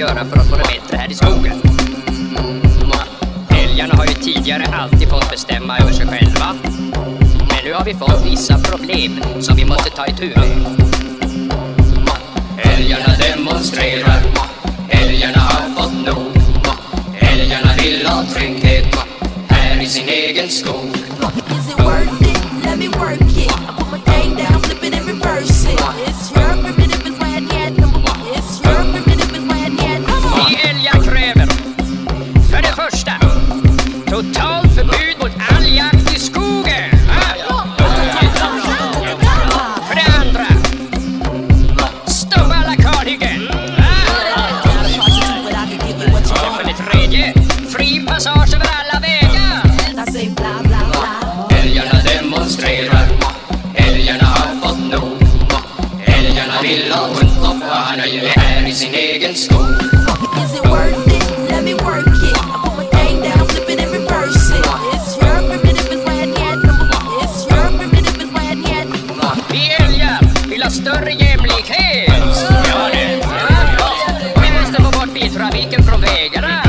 göra för att få det bättre här i skogen. Älgarna har ju tidigare alltid fått bestämma över sig själva. Men nu har vi fått vissa problem som vi måste ta itu med. Älgarna demonstrerar, älgarna har fått nog. Älgarna vill ha trygghet här i sin egen skog. Is it worth it? Let me work it. Totalt förbud mot all jakt i skogen. Va? För det andra stoppa alla kalhyggen. Och för det tredje fri passage över alla vägar. Älgarna demonstrerar, älgarna har fått nog. Älgarna vill ha hund och fan är ju här i sin egen skog. Is it worth it? Let me work vill ha större jämlikhet. Ja, det. Vi måste få bort biltrafiken från vägarna.